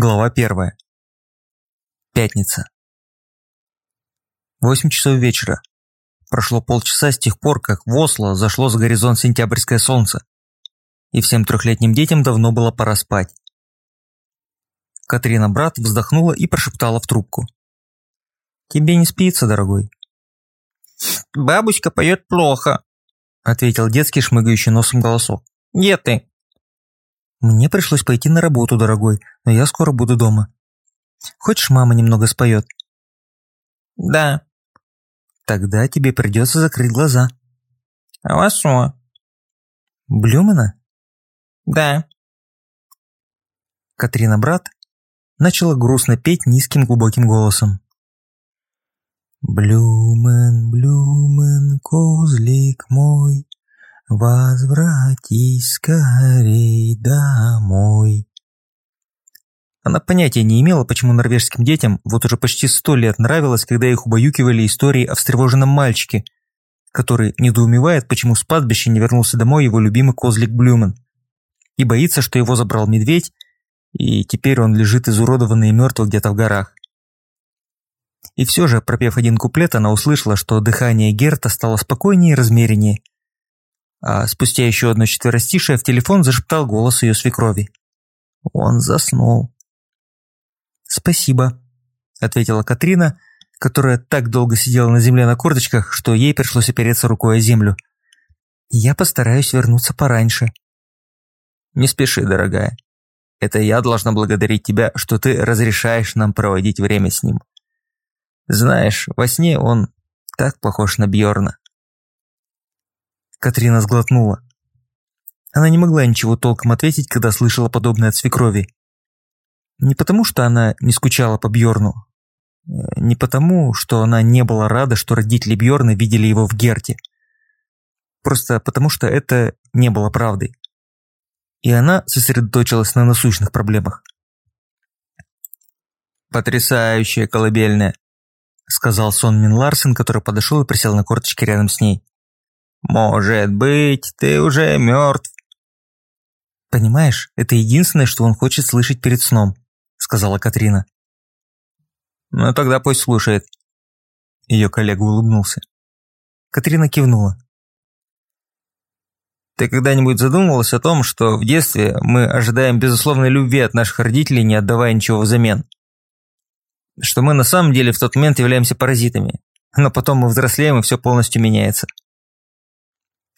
Глава первая. Пятница. Восемь часов вечера. Прошло полчаса с тех пор, как в Осло зашло за горизонт сентябрьское солнце, и всем трехлетним детям давно было пора спать. Катрина брат вздохнула и прошептала в трубку. «Тебе не спится, дорогой?» «Бабушка поет плохо», – ответил детский шмыгающий носом голосок. «Где ты?» «Мне пришлось пойти на работу, дорогой, но я скоро буду дома. Хочешь, мама немного споет?» «Да». «Тогда тебе придется закрыть глаза». «А вас что?» «Блюмена?» «Да». Катрина брат начала грустно петь низким глубоким голосом. «Блюмен, Блюмен, козлик мой, возвратись скорей домой». Она понятия не имела, почему норвежским детям вот уже почти сто лет нравилось, когда их убаюкивали истории о встревоженном мальчике, который недоумевает, почему с падбища не вернулся домой его любимый козлик Блюмен, и боится, что его забрал медведь, и теперь он лежит изуродованный и мертвый где-то в горах. И все же, пропев один куплет, она услышала, что дыхание Герта стало спокойнее и размереннее. А спустя еще одно четверостишее в телефон зашептал голос ее свекрови. Он заснул. «Спасибо», – ответила Катрина, которая так долго сидела на земле на корточках, что ей пришлось опереться рукой о землю. «Я постараюсь вернуться пораньше». «Не спеши, дорогая. Это я должна благодарить тебя, что ты разрешаешь нам проводить время с ним. Знаешь, во сне он так похож на Бьорна. Катрина сглотнула. Она не могла ничего толком ответить, когда слышала подобное от свекрови. Не потому, что она не скучала по Бьорну, не потому, что она не была рада, что родители Бьорна видели его в Герте. Просто потому, что это не было правдой. И она сосредоточилась на насущных проблемах. «Потрясающая колыбельная», сказал Сон Мин Ларсен, который подошел и присел на корточки рядом с ней. «Может быть, ты уже мертв?» «Понимаешь, это единственное, что он хочет слышать перед сном», сказала Катрина. «Ну тогда пусть слушает». Ее коллега улыбнулся. Катрина кивнула. «Ты когда-нибудь задумывалась о том, что в детстве мы ожидаем безусловной любви от наших родителей, не отдавая ничего взамен?» что мы на самом деле в тот момент являемся паразитами, но потом мы взрослеем и все полностью меняется.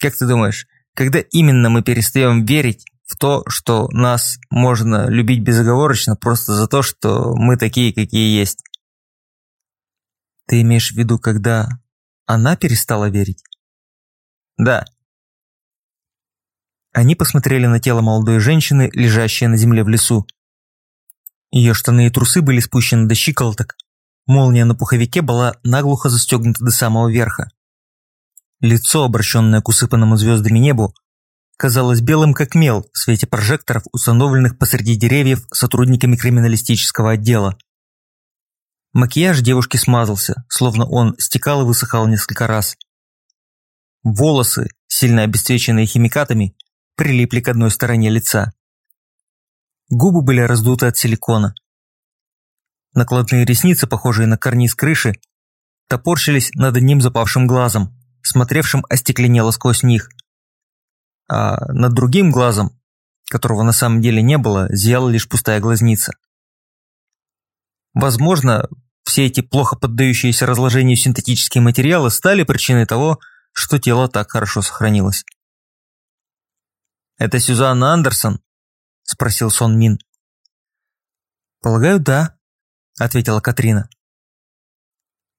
Как ты думаешь, когда именно мы перестаем верить в то, что нас можно любить безоговорочно просто за то, что мы такие, какие есть? Ты имеешь в виду, когда она перестала верить? Да. Они посмотрели на тело молодой женщины, лежащей на земле в лесу. Ее штаны и трусы были спущены до щиколоток. Молния на пуховике была наглухо застегнута до самого верха. Лицо, обращенное к усыпанному звездами небу, казалось белым как мел в свете прожекторов, установленных посреди деревьев сотрудниками криминалистического отдела. Макияж девушки смазался, словно он стекал и высыхал несколько раз. Волосы, сильно обесцвеченные химикатами, прилипли к одной стороне лица. Губы были раздуты от силикона. Накладные ресницы, похожие на карниз крыши, топорщились над одним запавшим глазом, смотревшим остекленело сквозь них. А над другим глазом, которого на самом деле не было, зияла лишь пустая глазница. Возможно, все эти плохо поддающиеся разложению синтетические материалы стали причиной того, что тело так хорошо сохранилось. «Это Сюзанна Андерсон?» – спросил Сон Мин. «Полагаю, да», – ответила Катрина.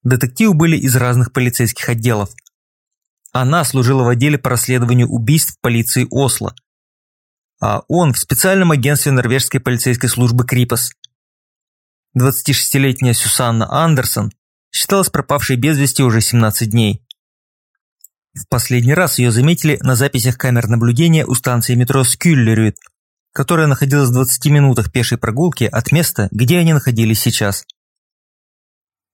Детективы были из разных полицейских отделов. Она служила в отделе по расследованию убийств полиции Осло, а он в специальном агентстве норвежской полицейской службы Крипос. 26-летняя Сюсанна Андерсон считалась пропавшей без вести уже 17 дней. В последний раз ее заметили на записях камер наблюдения у станции метро Скюллерюд которая находилась в 20 минутах пешей прогулки от места, где они находились сейчас.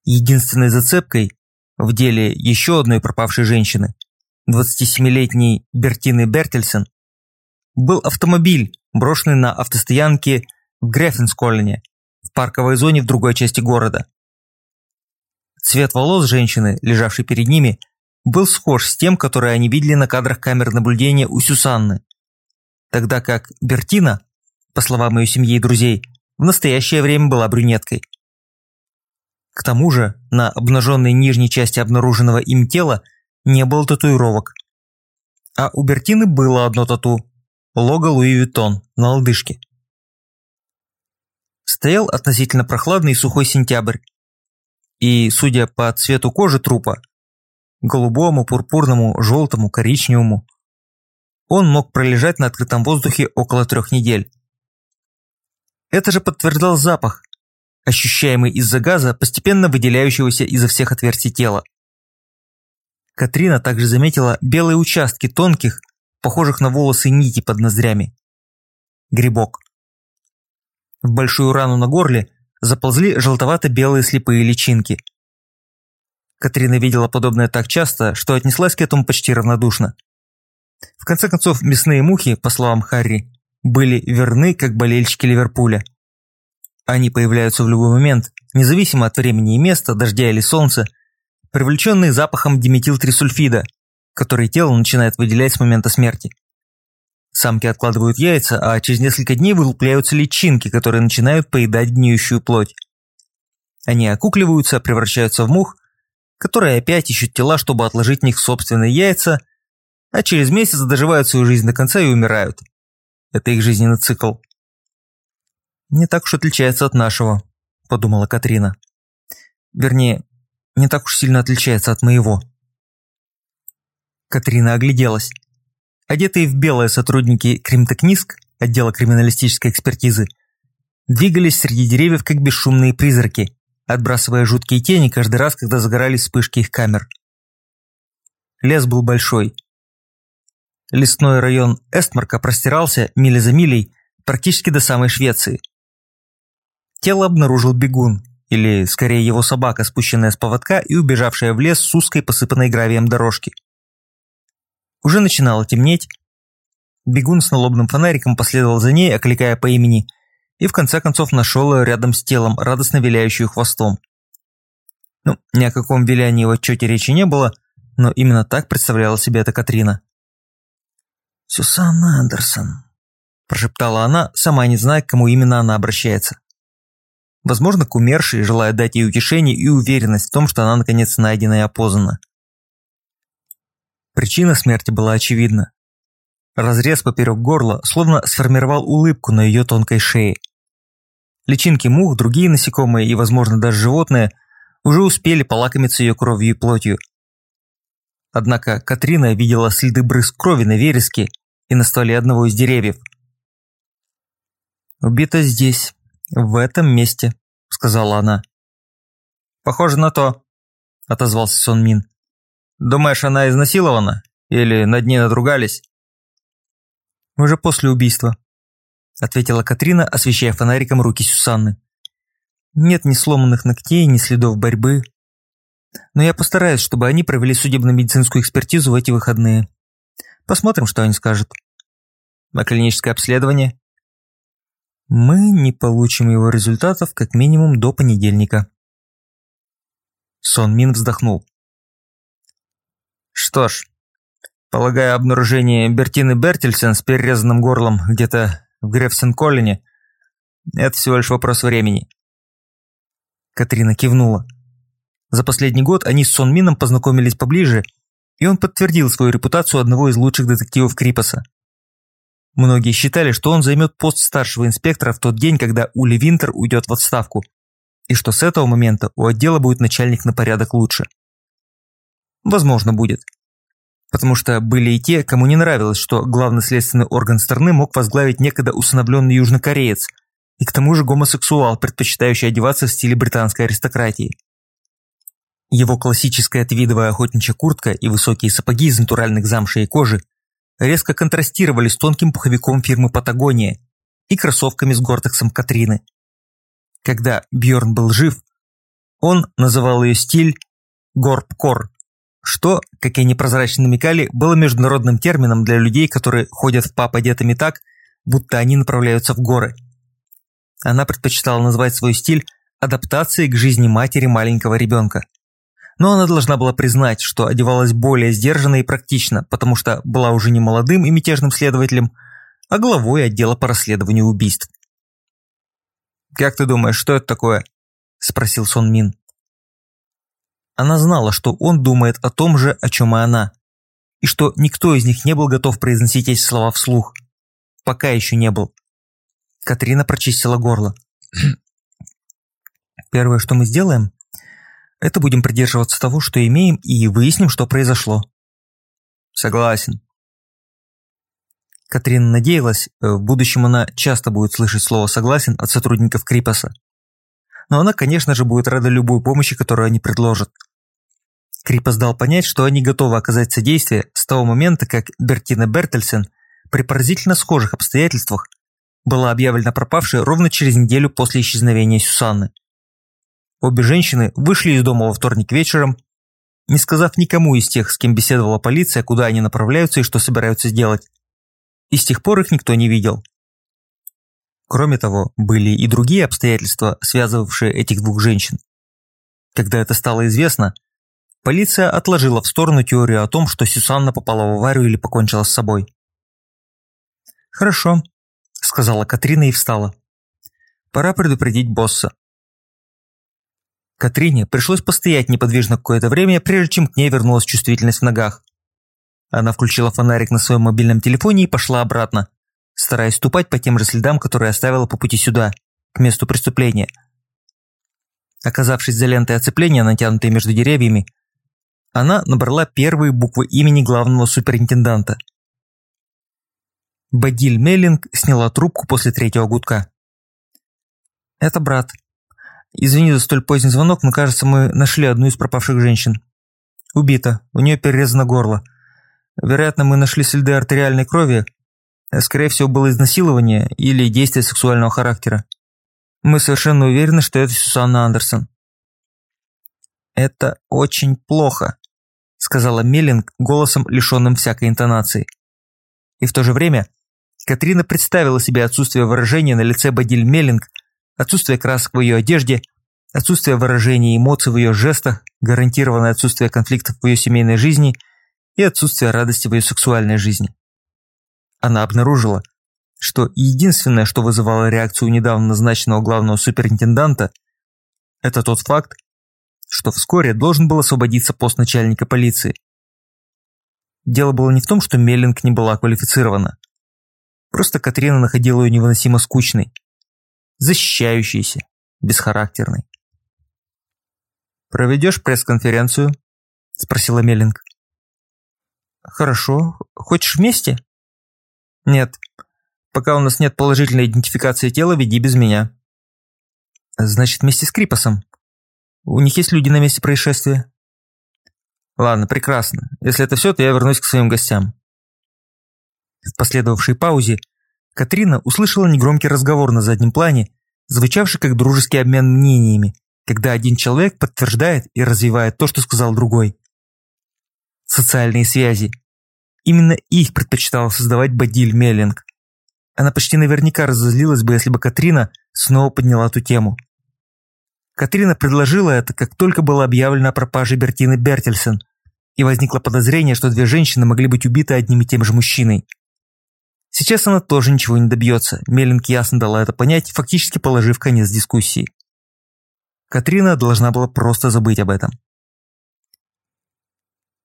Единственной зацепкой в деле еще одной пропавшей женщины, 27-летней Бертины Бертельсен, был автомобиль, брошенный на автостоянке в Грефенсколлине парковой зоне в другой части города. Цвет волос женщины, лежавшей перед ними, был схож с тем, который они видели на кадрах камер наблюдения у Сюсанны, тогда как Бертина, по словам ее семьи и друзей, в настоящее время была брюнеткой. К тому же на обнаженной нижней части обнаруженного им тела не было татуировок. А у Бертины было одно тату – лого Луи Виттон на лодыжке. Стоял относительно прохладный и сухой сентябрь. И, судя по цвету кожи трупа, голубому, пурпурному, желтому, коричневому, он мог пролежать на открытом воздухе около трех недель. Это же подтверждал запах, ощущаемый из-за газа, постепенно выделяющегося изо всех отверстий тела. Катрина также заметила белые участки тонких, похожих на волосы нити под ноздрями. Грибок. В большую рану на горле заползли желтовато-белые слепые личинки. Катрина видела подобное так часто, что отнеслась к этому почти равнодушно. В конце концов, мясные мухи, по словам Харри, были верны, как болельщики Ливерпуля – они появляются в любой момент, независимо от времени и места, дождя или солнца, привлеченные запахом диметилтрисульфида, который тело начинает выделять с момента смерти. Самки откладывают яйца, а через несколько дней вылупляются личинки, которые начинают поедать гниющую плоть. Они окукливаются, превращаются в мух, которые опять ищут тела, чтобы отложить в них собственные яйца, а через месяц доживают свою жизнь до конца и умирают. Это их жизненный цикл. «Не так уж отличается от нашего», – подумала Катрина. «Вернее, не так уж сильно отличается от моего». Катрина огляделась. Одетые в белое сотрудники Кримтекниск, отдела криминалистической экспертизы, двигались среди деревьев как бесшумные призраки, отбрасывая жуткие тени каждый раз, когда загорались вспышки их камер. Лес был большой. Лесной район Эстмарка простирался мили за милей практически до самой Швеции. Тело обнаружил бегун, или скорее его собака, спущенная с поводка и убежавшая в лес с узкой посыпанной гравием дорожки. Уже начинало темнеть. Бегун с налобным фонариком последовал за ней, окликая по имени, и в конце концов нашел ее рядом с телом, радостно виляющую хвостом. Ну, ни о каком вилянии в отчете речи не было, но именно так представляла себе эта Катрина. «Сюсанна Андерсон», – прошептала она, сама не зная, к кому именно она обращается. Возможно, к умершей, желая дать ей утешение и уверенность в том, что она наконец найдена и опознана. Причина смерти была очевидна. Разрез поперек горла словно сформировал улыбку на ее тонкой шее. Личинки мух, другие насекомые и, возможно, даже животные уже успели полакомиться ее кровью и плотью. Однако Катрина видела следы брызг крови на вереске и на стволе одного из деревьев. «Убита здесь», «В этом месте», – сказала она. «Похоже на то», – отозвался Сон Мин. «Думаешь, она изнасилована? Или над ней надругались?» «Уже после убийства», – ответила Катрина, освещая фонариком руки Сюсанны. «Нет ни сломанных ногтей, ни следов борьбы. Но я постараюсь, чтобы они провели судебно-медицинскую экспертизу в эти выходные. Посмотрим, что они скажут». «А клиническое обследование?» Мы не получим его результатов как минимум до понедельника. Сон Мин вздохнул. Что ж, полагаю, обнаружение Бертины Бертельсен с перерезанным горлом где-то в Грефсен-Коллине – это всего лишь вопрос времени. Катрина кивнула. За последний год они с Сон Мином познакомились поближе, и он подтвердил свою репутацию одного из лучших детективов Крипаса. Многие считали, что он займет пост старшего инспектора в тот день, когда Ули Винтер уйдет в отставку, и что с этого момента у отдела будет начальник на порядок лучше. Возможно, будет. Потому что были и те, кому не нравилось, что главный следственный орган страны мог возглавить некогда усыновленный южнокореец, и к тому же гомосексуал, предпочитающий одеваться в стиле британской аристократии. Его классическая твидовая охотничья куртка и высокие сапоги из натуральных замши и кожи резко контрастировали с тонким пуховиком фирмы «Патагония» и кроссовками с гортексом Катрины. Когда Бьорн был жив, он называл ее стиль «горбкор», что, как и непрозрачно намекали, было международным термином для людей, которые ходят в пап одетыми так, будто они направляются в горы. Она предпочитала назвать свой стиль адаптацией к жизни матери маленького ребенка. Но она должна была признать, что одевалась более сдержанно и практично, потому что была уже не молодым и мятежным следователем, а главой отдела по расследованию убийств. «Как ты думаешь, что это такое?» – спросил Сон Мин. Она знала, что он думает о том же, о чем и она, и что никто из них не был готов произносить эти слова вслух. Пока еще не был. Катрина прочистила горло. Первое, что мы сделаем, это будем придерживаться того, что имеем, и выясним, что произошло. Согласен. Катрина надеялась, э, в будущем она часто будет слышать слово «согласен» от сотрудников Крипаса. Но она, конечно же, будет рада любой помощи, которую они предложат. Крипас дал понять, что они готовы оказать содействие с того момента, как Бертина Бертельсен при поразительно схожих обстоятельствах была объявлена пропавшей ровно через неделю после исчезновения Сюсанны. Обе женщины вышли из дома во вторник вечером, не сказав никому из тех, с кем беседовала полиция, куда они направляются и что собираются сделать. И с тех пор их никто не видел. Кроме того, были и другие обстоятельства, связывавшие этих двух женщин. Когда это стало известно, полиция отложила в сторону теорию о том, что Сюсанна попала в аварию или покончила с собой. «Хорошо», – сказала Катрина и встала. «Пора предупредить босса. Катрине пришлось постоять неподвижно какое-то время, прежде чем к ней вернулась чувствительность в ногах. Она включила фонарик на своем мобильном телефоне и пошла обратно, стараясь ступать по тем же следам, которые оставила по пути сюда, к месту преступления. Оказавшись за лентой оцепления, натянутой между деревьями, она набрала первые буквы имени главного суперинтенданта. Бадиль Меллинг сняла трубку после третьего гудка. «Это брат», Извини за столь поздний звонок, но кажется, мы нашли одну из пропавших женщин. Убита, у нее перерезано горло. Вероятно, мы нашли следы артериальной крови. Скорее всего, было изнасилование или действие сексуального характера. Мы совершенно уверены, что это Сюсанна Андерсон. «Это очень плохо», – сказала Меллинг голосом, лишенным всякой интонации. И в то же время Катрина представила себе отсутствие выражения на лице Бадиль Меллинг – отсутствие красок в ее одежде, отсутствие выражения эмоций в ее жестах, гарантированное отсутствие конфликтов в ее семейной жизни и отсутствие радости в ее сексуальной жизни. Она обнаружила, что единственное, что вызывало реакцию недавно назначенного главного суперинтенданта, это тот факт, что вскоре должен был освободиться пост начальника полиции. Дело было не в том, что Меллинг не была квалифицирована. Просто Катрина находила ее невыносимо скучной, защищающийся, бесхарактерный. «Проведешь пресс-конференцию?» – спросила Меллинг. «Хорошо. Хочешь вместе?» «Нет. Пока у нас нет положительной идентификации тела, веди без меня». «Значит, вместе с Крипосом. У них есть люди на месте происшествия?» «Ладно, прекрасно. Если это все, то я вернусь к своим гостям». В последовавшей паузе Катрина услышала негромкий разговор на заднем плане, звучавший как дружеский обмен мнениями, когда один человек подтверждает и развивает то, что сказал другой. Социальные связи. Именно их предпочитала создавать Бадиль Меллинг. Она почти наверняка разозлилась бы, если бы Катрина снова подняла эту тему. Катрина предложила это, как только было объявлено о пропаже Бертины Бертельсен, и возникло подозрение, что две женщины могли быть убиты одним и тем же мужчиной. Сейчас она тоже ничего не добьется, Меллинг ясно дала это понять, фактически положив конец дискуссии. Катрина должна была просто забыть об этом.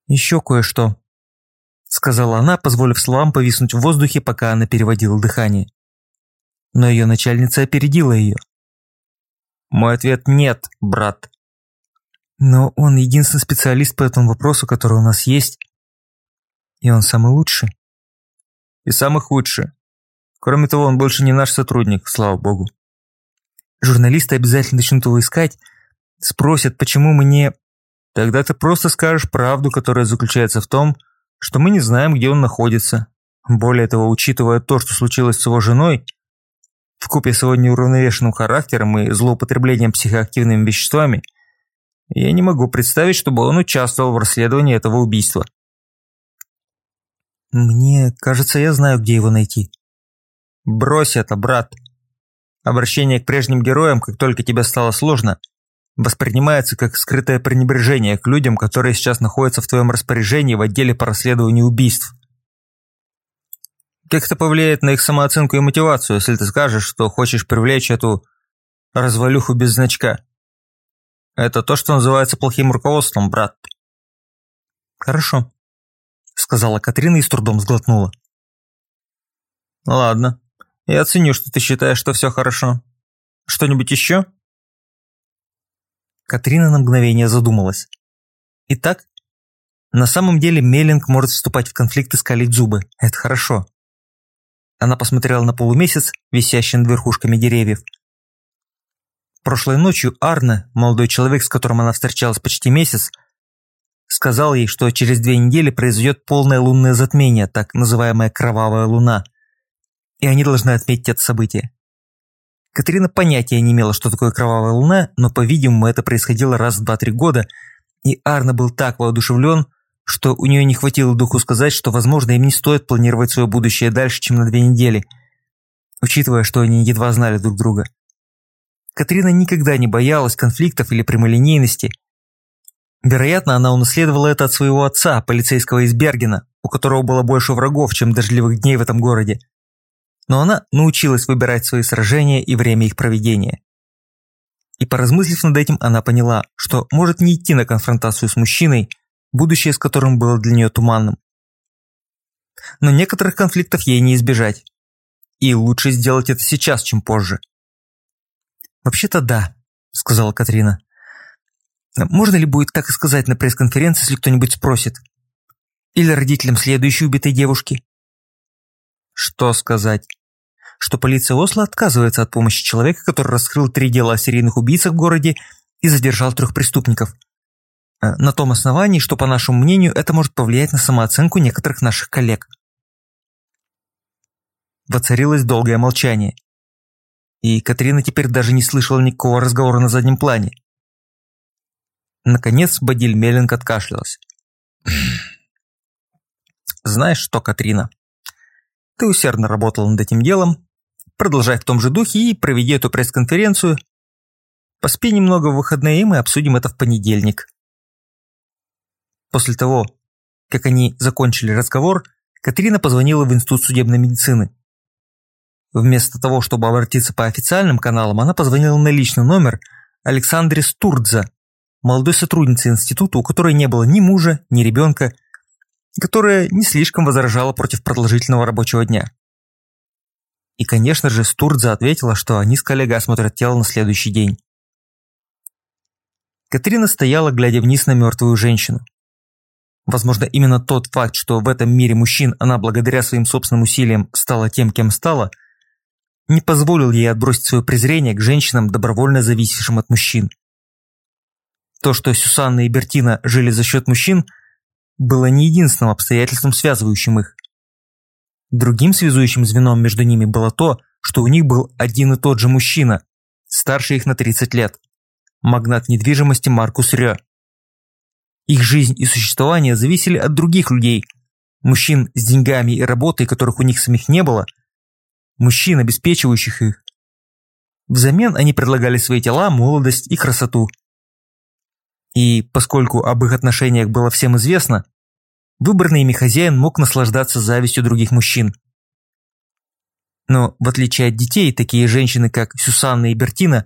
«Еще кое-что», – сказала она, позволив словам повиснуть в воздухе, пока она переводила дыхание. Но ее начальница опередила ее. «Мой ответ – нет, брат». «Но он единственный специалист по этому вопросу, который у нас есть, и он самый лучший» и самый худший. Кроме того, он больше не наш сотрудник, слава богу. Журналисты обязательно начнут его искать, спросят, почему мы не... Тогда ты просто скажешь правду, которая заключается в том, что мы не знаем, где он находится. Более того, учитывая то, что случилось с его женой, вкупе с его неуравновешенным характером и злоупотреблением психоактивными веществами, я не могу представить, чтобы он участвовал в расследовании этого убийства. Мне кажется, я знаю, где его найти. Брось это, брат. Обращение к прежним героям, как только тебе стало сложно, воспринимается как скрытое пренебрежение к людям, которые сейчас находятся в твоем распоряжении в отделе по расследованию убийств. Как это повлияет на их самооценку и мотивацию, если ты скажешь, что хочешь привлечь эту развалюху без значка? Это то, что называется плохим руководством, брат. Хорошо, сказала Катрина и с трудом сглотнула. Ладно, я ценю, что ты считаешь, что все хорошо. Что-нибудь еще? Катрина на мгновение задумалась. Итак, на самом деле Меллинг может вступать в конфликт и скалить зубы. Это хорошо. Она посмотрела на полумесяц, висящий над верхушками деревьев. Прошлой ночью Арне, молодой человек, с которым она встречалась почти месяц, сказал ей, что через две недели произойдет полное лунное затмение, так называемая кровавая луна и они должны отметить это событие. Катерина понятия не имела, что такое кровавая луна, но, по-видимому, это происходило раз в 2-3 года, и Арна был так воодушевлен, что у нее не хватило духу сказать, что, возможно, им не стоит планировать свое будущее дальше, чем на две недели, учитывая, что они едва знали друг друга. Катрина никогда не боялась конфликтов или прямолинейности. Вероятно, она унаследовала это от своего отца, полицейского из Бергена, у которого было больше врагов, чем дождливых дней в этом городе но она научилась выбирать свои сражения и время их проведения. И поразмыслив над этим, она поняла, что может не идти на конфронтацию с мужчиной, будущее с которым было для нее туманным. Но некоторых конфликтов ей не избежать. И лучше сделать это сейчас, чем позже. «Вообще-то да», – сказала Катрина. «Можно ли будет так и сказать на пресс-конференции, если кто-нибудь спросит? Или родителям следующей убитой девушки?» Что сказать? Что полиция Осло отказывается от помощи человека, который раскрыл три дела о серийных убийцах в городе и задержал трех преступников. Э, на том основании, что, по нашему мнению, это может повлиять на самооценку некоторых наших коллег. Воцарилось долгое молчание. И Катрина теперь даже не слышала никакого разговора на заднем плане. Наконец Бадиль Меллинг откашлялась. «Знаешь что, Катрина?» Ты усердно работал над этим делом. Продолжай в том же духе и проведи эту пресс-конференцию. Поспи немного в выходные, и мы обсудим это в понедельник. После того, как они закончили разговор, Катрина позвонила в Институт судебной медицины. Вместо того, чтобы обратиться по официальным каналам, она позвонила на личный номер Александре Стурдза, молодой сотруднице института, у которой не было ни мужа, ни ребенка, которая не слишком возражала против продолжительного рабочего дня. И, конечно же, Стурдза ответила, что они с коллегой осмотрят тело на следующий день. Катрина стояла, глядя вниз на мертвую женщину. Возможно, именно тот факт, что в этом мире мужчин она благодаря своим собственным усилиям стала тем, кем стала, не позволил ей отбросить свое презрение к женщинам, добровольно зависевшим от мужчин. То, что Сюсанна и Бертина жили за счет мужчин – было не единственным обстоятельством, связывающим их. Другим связующим звеном между ними было то, что у них был один и тот же мужчина, старше их на 30 лет, магнат недвижимости Маркус Рё. Их жизнь и существование зависели от других людей, мужчин с деньгами и работой, которых у них самих не было, мужчин, обеспечивающих их. Взамен они предлагали свои тела, молодость и красоту – и поскольку об их отношениях было всем известно, выбранный ими хозяин мог наслаждаться завистью других мужчин. Но в отличие от детей, такие женщины, как Сюсанна и Бертина,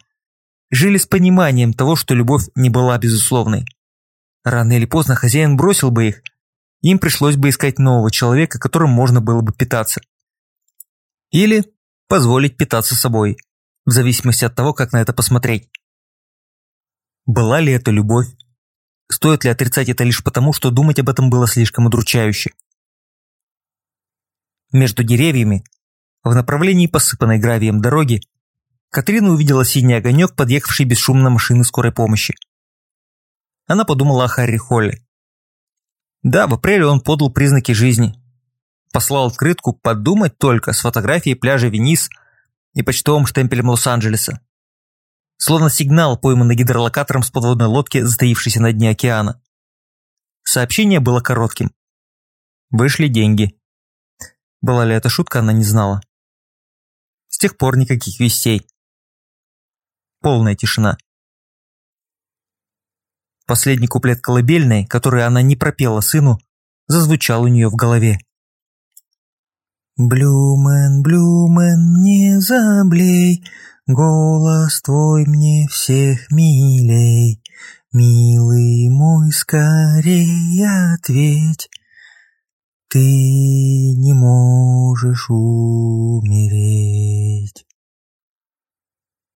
жили с пониманием того, что любовь не была безусловной. Рано или поздно хозяин бросил бы их, им пришлось бы искать нового человека, которым можно было бы питаться. Или позволить питаться собой, в зависимости от того, как на это посмотреть. Была ли это любовь? Стоит ли отрицать это лишь потому, что думать об этом было слишком удручающе? Между деревьями, в направлении посыпанной гравием дороги, Катрина увидела синий огонек, подъехавший бесшумно машины скорой помощи. Она подумала о Харри Холле. Да, в апреле он подал признаки жизни. Послал открытку подумать только с фотографией пляжа Венис и почтовым штемпелем Лос-Анджелеса словно сигнал, пойманный гидролокатором с подводной лодки, затаившейся на дне океана. Сообщение было коротким. Вышли деньги. Была ли это шутка, она не знала. С тех пор никаких вестей. Полная тишина. Последний куплет колыбельной, который она не пропела сыну, зазвучал у нее в голове. «Блюмен, Блюмен, не заблей, голос твой мне всех милей, милый мой, скорее ответь, ты не можешь умереть».